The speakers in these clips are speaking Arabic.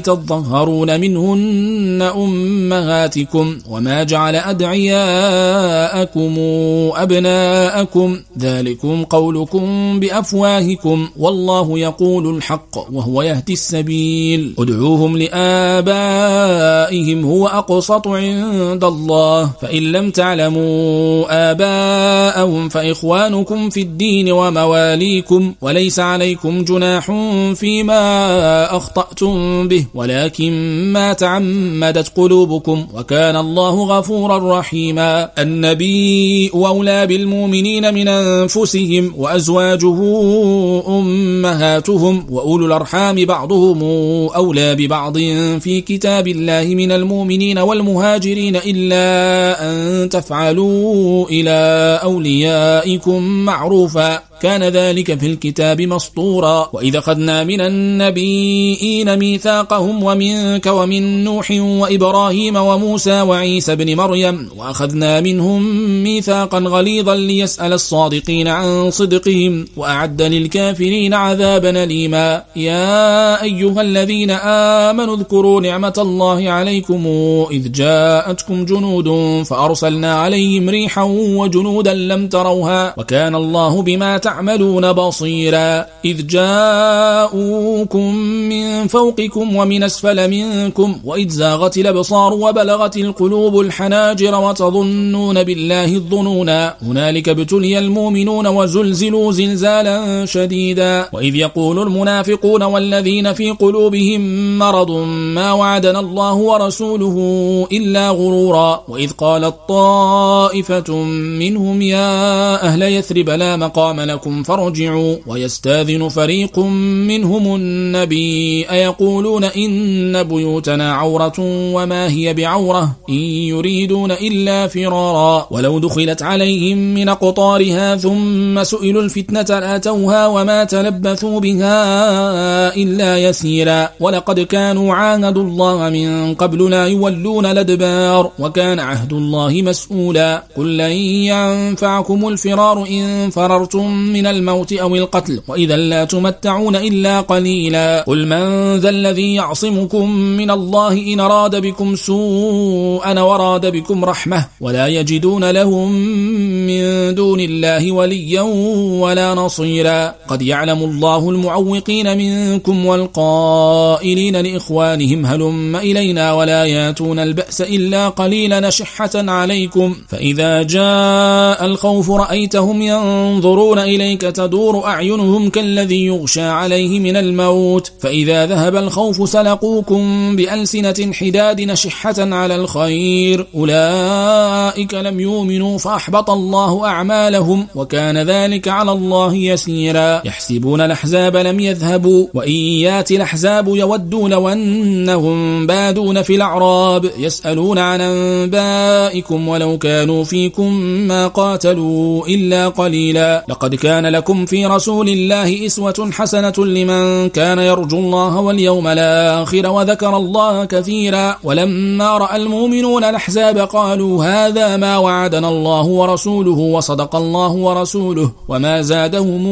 تظهرون منهن أمهاتكم وما جعل أدعياءكم أبناءكم. ذلكم قولكم بأفواهكم. والله يقول الحق وهو يهدي السبيل. ادعوهم لآبائهم هو أقسط عند الله. فإن لم تعلموا آباءهم فإخوانكم في الدين ومواليكم. وليس عليكم جناح فيما أخطأتم به. ولكن ما تعمدت قلوبكم وكان الله غفورا رحيما. النبي أولى بالمؤمنين من أنفسهم وأزواجه أمهاتهم وأولو الأرحام بعضهم أولى ببعض في كتاب الله من المؤمنين والمهاجرين إلا أن تفعلوا إلى أوليائكم معروفا. كان ذلك في الكتاب مسطورا. وإذا خذنا من النبيين ميثاقهم ومنك ومن نوح وإبراهيم وموسى وعيسى بن مريم وأخذنا منهم ميثاقا غليظا ليسأل الصادقين عن صدقهم وأعد للكافرين عذابا ليما يا أيها الذين آمنوا اذكروا نعمة الله عليكم إذ جاءتكم جنود فأرسلنا عليهم ريحا وجنودا لم تروها وكان الله بما تعملون بصيرا. إذ جاءوكم من فوقكم ومن أسفل منكم وإذ زاغت الأبصار وبلغت القلوب الحناجر وتظنون بالله الظنونا. هنالك ابتلي المؤمنون وزلزلوا زلزالا شديدا. وإذ يقول المنافقون والذين في قلوبهم مرض ما وعدنا الله ورسوله إلا غرورا وإذ قالت طائفة منهم يا أهل يثرب لا مقام لكم فارجعوا ويستاذن فريق منهم النبي أيقولون إن بيوتنا عورة وما هي بعورة إن يريدون إلا فرارا. ولو دخلت عليهم من قطارها ثم سئلوا الفتنة لاتوها وما تلبثوا بها إلا يسيرا. ولقد كانوا عاهدوا الله من قبل لا يولون الأدبار وكان عهد الله مسؤولا. قل لن ينفعكم الفرار إن فررتم من الموت أو القتل وإذا لا تمتعون إلا قليلا. قل من ذا الذي يعصمكم من الله إن أراد بكم سوءا وراد بكم رحمة ولا يجدون لهم من دون الله وليا ولا نصيرا. قد يعلم الله المعوقين منكم والقائلين لإخوانهم هلم إلينا ولا ياتون البأس إلا قليلا نشحة عليكم. فإذا جاء الخوف رأيتهم ينظرون إليك تدور أعينهم كالذي يغشى عليه من الموت. فإذا ذهب الخوف سلقوكم بألسنة حداد نشحة على الخير. أولئك لم يؤمنوا فأحبط الله أعمالهم وكان ذلك على الله يسيرا. يحسبون الأحزاب لم يذهبوا وإن يات الأحزاب يودوا لو أنهم بادون في الأعراب. يسألون عن أنبائكم ولو كانوا فيكم ما قاتلوا إلا قليلا. لقد كان لكم في رسول الله إسوة حسنة لمن كان يرجو الله واليوم الآخر. وذكر الله كثيرا. ولما رأى المؤمنون الأحزاب قالوا هذا ما وعدنا الله ورسوله وصدق الله ورسوله وما زادهم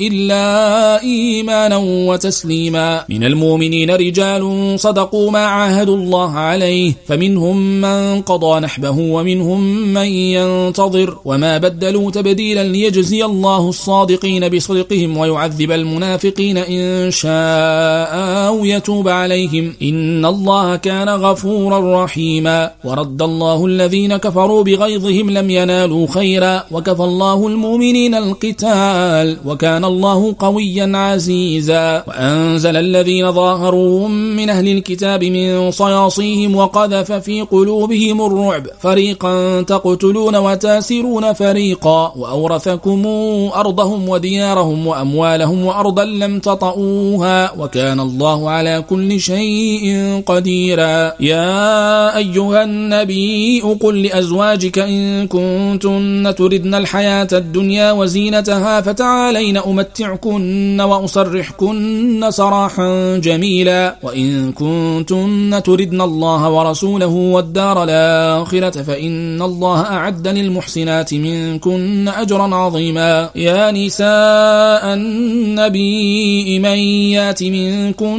إلا إيمانا وتسليما. من المؤمنين رجال صدقوا ما عاهدوا الله عليه فمنهم من قضى نحبه ومنهم من ينتظر. وما بدلوا تبديلا ليجزي الله الصادقين بصدقهم ويعذب المنافقين إن شاء أو يتوب عليهم إن الله كان غفورا رحيما. ورد الله الذين كفروا بغيظهم لم ينالوا خيرا. وكفى الله المؤمنين القتال. وكان الله قويا عزيزا. وأنزل الذين ظاهروا من أهل الكتاب من صياصيهم وقذف في قلوبهم الرعب. فريقا تقتلون وتاسرون فريقا. وأورثكم وأرضهم وديارهم وأموالهم وأرضا لم تطئوها. وكان الله على كل شيء قديرا. يا أيها النبي قل لأزواجك إن كنتن تردن الحياة الدنيا وزينتها فتعالين أمتعكن وأصرحكن سراحا جميلا. وإن كنتن تردن الله ورسوله والدار الآخرة فإن الله أعد للمحسنات منكن أجرا عظيما. يا نساء النبي من يأت منكن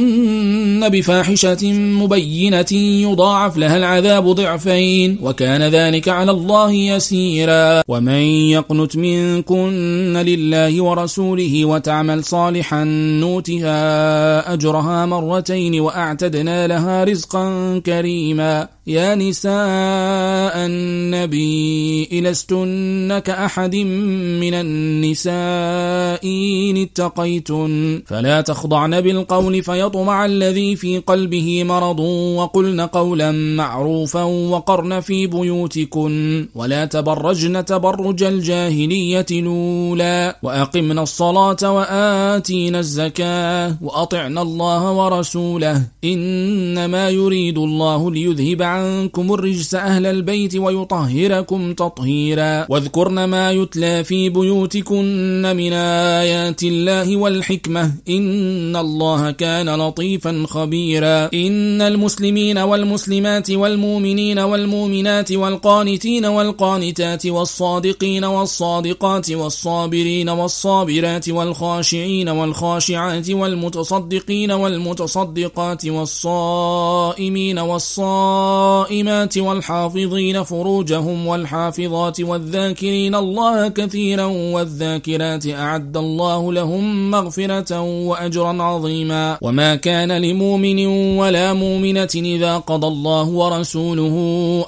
بفاحشة مبينة يضاعف لها العذاب ضعفين وكان ذلك على الله يسيرا ومن يقنت منكن لله ورسوله وتعمل صالحا نوتها أجرها مرتين وأعتدنا لها رزقا كريما يا نساء النبي لستن كأحد من النساء إن اتقيتن فلا تخضعن بالقول فيطمع الذي في قلبه مرض وقلن قولا معروفا وقرن في بيوتكن ولا تبرجن تبرج الجاهلية الأولى وأقمنا الصلاة وآتينا الزكاة وأطعنا الله ورسوله إنما يريد الله ليذهب عنكم الرجس أهل البيت ويطهركم تطهيرا واذكرن ما يتلى في بيوتكن من آيات الله والحكمة إن الله كان لطيفا خبيرا. إن المسلمين والمسلمات والمؤمنين والمؤمنات والقانتين والقانتات والصادقين والصادقات والصابرين والصابرات والخاشعين والخاشعات والمتصدقين والمتصدقات والصائمين والصائمات والحافظين فروجهم والحافظات والذاكرين الله كثيرا والذاكرات أعد الله لهم مغفرة وأجرا عظيما. وما كان لمؤمن ولا مؤمنة إذا قضى الله ورسوله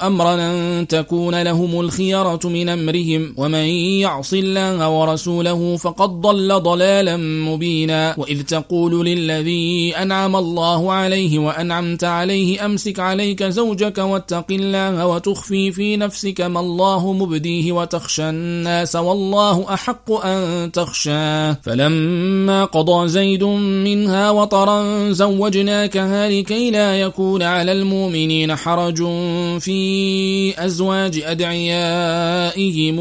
أمرا أن تكون لهم الخيرة من أمرهم. ومن يعص الله ورسوله فقد ضل ضلالا مبينا. وإذ تقول للذي أنعم الله عليه وأنعمت عليه أمسك عليك زوجك واتق الله وتخفي في نفسك ما الله مبديه وتخشى الناس والله أحق أن تخشاه. فلما قضى زيد منها وطرا زوجناكها لكي لا يكون على المؤمنين حرج في أزواج أدعيائهم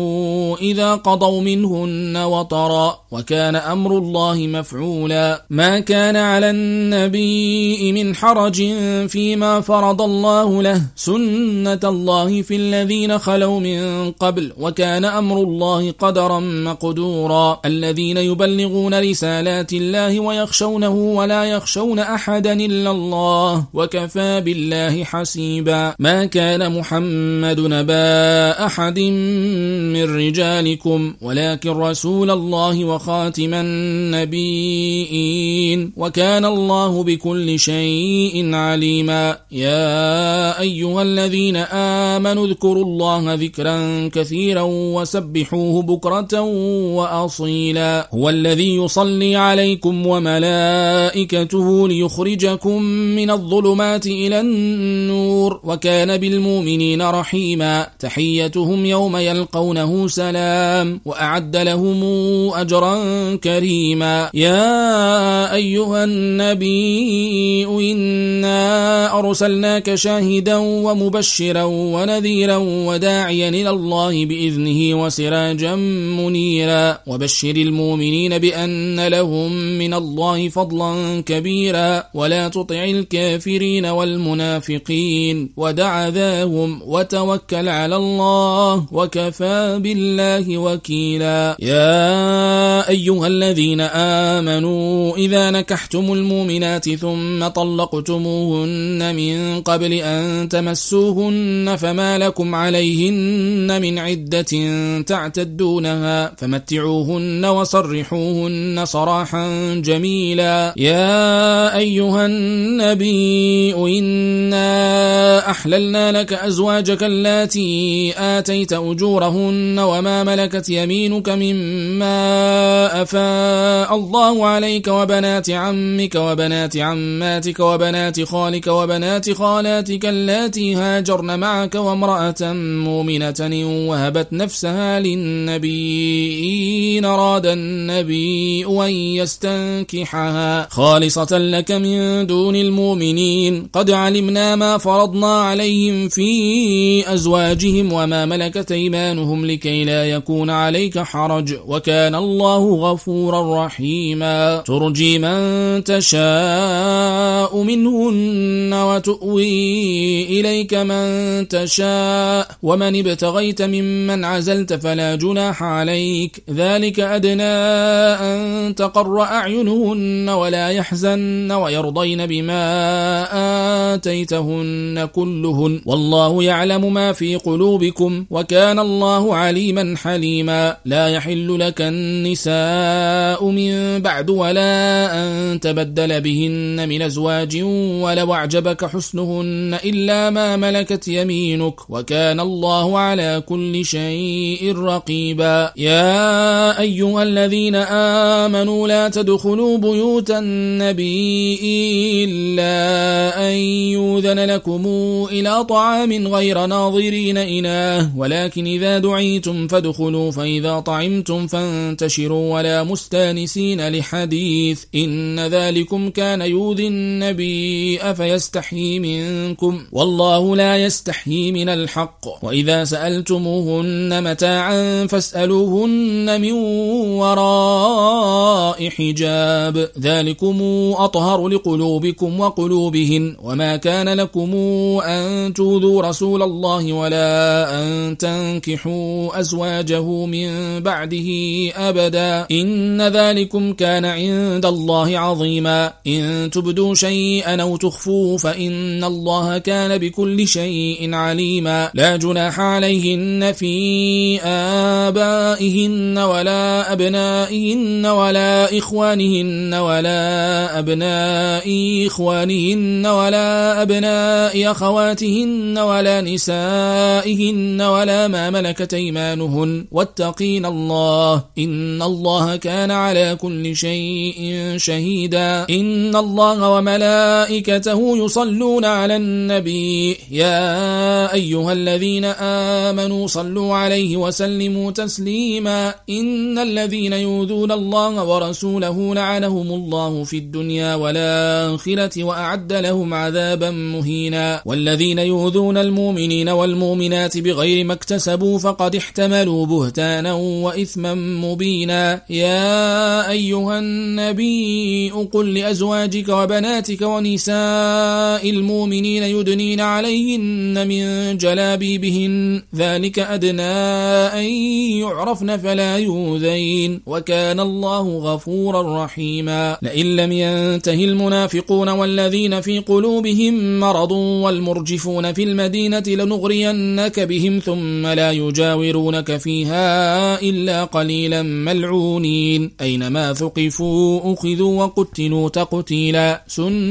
إذا قضوا منهن وطرا وكان أمر الله مفعولا. ما كان على النبي من حرج فيما فرض الله له سنة الله في الذين خلوا من قبل وكان أمر الله قدرا مقدورا. الذين يبلغون رسالات الله ويخشونه ولا يخشون أحدا إلا الله وكفى بالله حسيبا. ما كان محمد نبا أحد من رجالكم ولكن رسول الله وخاتم النبيين. وكان الله بكل شيء عليما. يا أيها الذين آمنوا اذكروا الله ذكرا كثيرا وسبحوه بكرة وأصيلا. هو الذي يصلي عليكم وملائكته ليخرجكم من الظلمات إلى النور وكان بالمؤمنين رحيما. تحيتهم يوم يلقونه سلام وأعد لهم أجرا كريما. يا أيها النبي إنا أرسلناك شاهدا ومبشرا ونذيرا وداعيا إلى الله بإذنه وسراجا منيرا. وبشر المؤمنين بأن لهم من الله فضلا كبيرا. ولا تطع الكافرين والمنافقين ودع ذاهم وتوكل على الله وكفى بالله وكيلا. يا أيها الذين آمنوا إذا نكحتم المؤمنات ثم طلقتموهن من قبل أن تمسوهن فما لكم عليهن من عدة تعتدونها فمتعوهن وصرحوهن صراحا جميلا. يا أيها النبي إنا أحللنا لك أزواجك اللاتي آتيت أجورهن وما ملكت يمينك مما أفاء الله عليك وبنات عمك وبنات عماتك وبنات خالك وبنات خالاتك اللاتي هاجرن معك وامرأة مؤمنة وهبت نفسها للنبي إن أراد النبي أن يستنكحها خالصة لك من دون المؤمنين. قد علمنا ما فرضنا عليهم في أزواجهم وما ملكت إيمانهم لكي لا يكون عليك حرج. وكان الله غفورا رحيما. ترجي من تشاء منهن وتؤوي إليك من تشاء ومن ابتغيت ممن عزلت فلا جناح عليك. ذلك أدنى أن تقر أعينهن ولا يحزن ويرضين بما آتيتهن كلهن. والله يعلم ما في قلوبكم وكان الله عليما حليما. لا يحل لك النساء من بعد ولا أن تبدل بهن من أزواج ولو أعجبك حسنهن إلا ما ملكت يمينك وكان الله على كل شيء رقيبا. يا أيها الذين آمنوا لا تدخلوا بيوت النبي إلا أن يوذن لكم إلى طعام غير ناظرين إناه ولكن إذا دعيتم فادخلوا فإذا طعمتم فانتشروا ولا مستانسين لحديث إن ذلكم كان يوذي النبي أفيستحيي منكم؟ والله لا يستحيي من الحق. وإذا سألتموهن متاعا فاسألوهن من وراء حجاب. ذلكم أطهر لقلوبكم وقلوبهن. وما كان لكم أن توذوا رسول الله ولا أن تنكحوا أزواجه من بعده أبدا. إن ذلكم كان عند الله عظيما. إن تبدوا شيئا أو تخفوه فإن الله كان بكل شيء عليما. لا جناح عليهن في آبائهن ولا أبنائهن ولا إخوانهن ولا أبناء إخوانهن ولا أبناء أخواتهن ولا نسائهن ولا ما ملكت أيمانهن. واتقين الله. إن الله كان على كل شيء شهيدا. إن الله وملائكته يصلون على النبي. يا أيها الذين آمنوا صلوا عليه وسلموا تسليما. إن الذين يوذون الله ورسوله لعنهم الله في الدنيا والآخرة وأعد لهم عذابا مهينا. والذين يوذون المؤمنين والمؤمنات بغير ما اكتسبوا فقد احتملوا بهتانا وإثما مبينا. يا أيها النبي قل لأزواجك وبناتك ونساء المؤمنين يدنين عليهن من جلابيبهن. ذلك أدنى أن يعرفن فلا يوذين وكان الله غفورا رحيما. لئن لم ينته المنافقون والذين في قلوبهم مرض والمرجفون في المدينة لنغرينك بهم ثم لا يجاورونك فيها إلا قليلا ملعونين. أينما ثقفوا أخذوا وقتلوا تقتيلا. سنة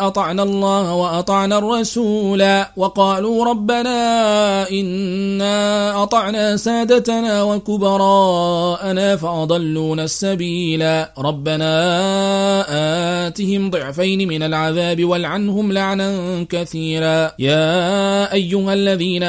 أطعنا الله وأطعنا الرسول وقالوا ربنا إنا أطعنا سادتنا وكبراءنا فأضلونا السبيلا ربنا آتهم ضعفين من العذاب والعنهم لعنا كثيرا. يا أيها الذين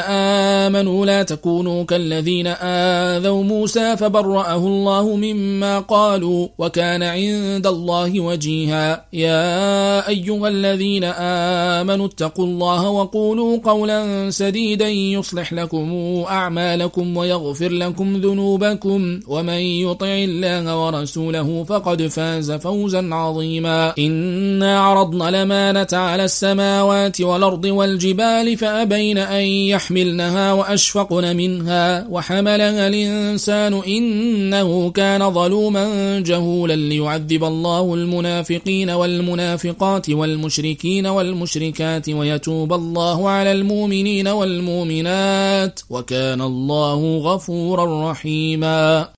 آمنوا لا تكونوا كالذين آذوا موسى فبرأه الله مما قالوا وكان عند الله وجيها. يا أيها الذين آمنوا اتقوا الله وقولوا قولا سديدا يصلح لكم أعمالكم ويغفر لكم ذنوبكم ومن يطع الله ورسوله فقد فاز فوزا عظيما إنا عرضنا لمانة على السماوات والأرض والجبال فأبين أن يحملنها وأشفقن منها وحملها الإنسان إنه كان ظلوما جهولا ليعذب الله المنافقين والمنافقات والمشركين والمشركات ويتوب الله على المؤمنين والمؤمنات وكان الله غفورا رحيما